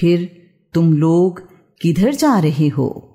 फिर तुम लोग किधर जा रहे हो?